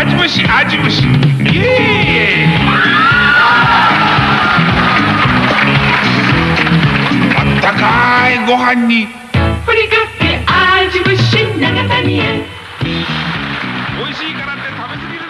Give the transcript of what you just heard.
味虫味虫イエーイあったかいご飯に。ふりかけ味虫長谷へしいからって食べ過ぎる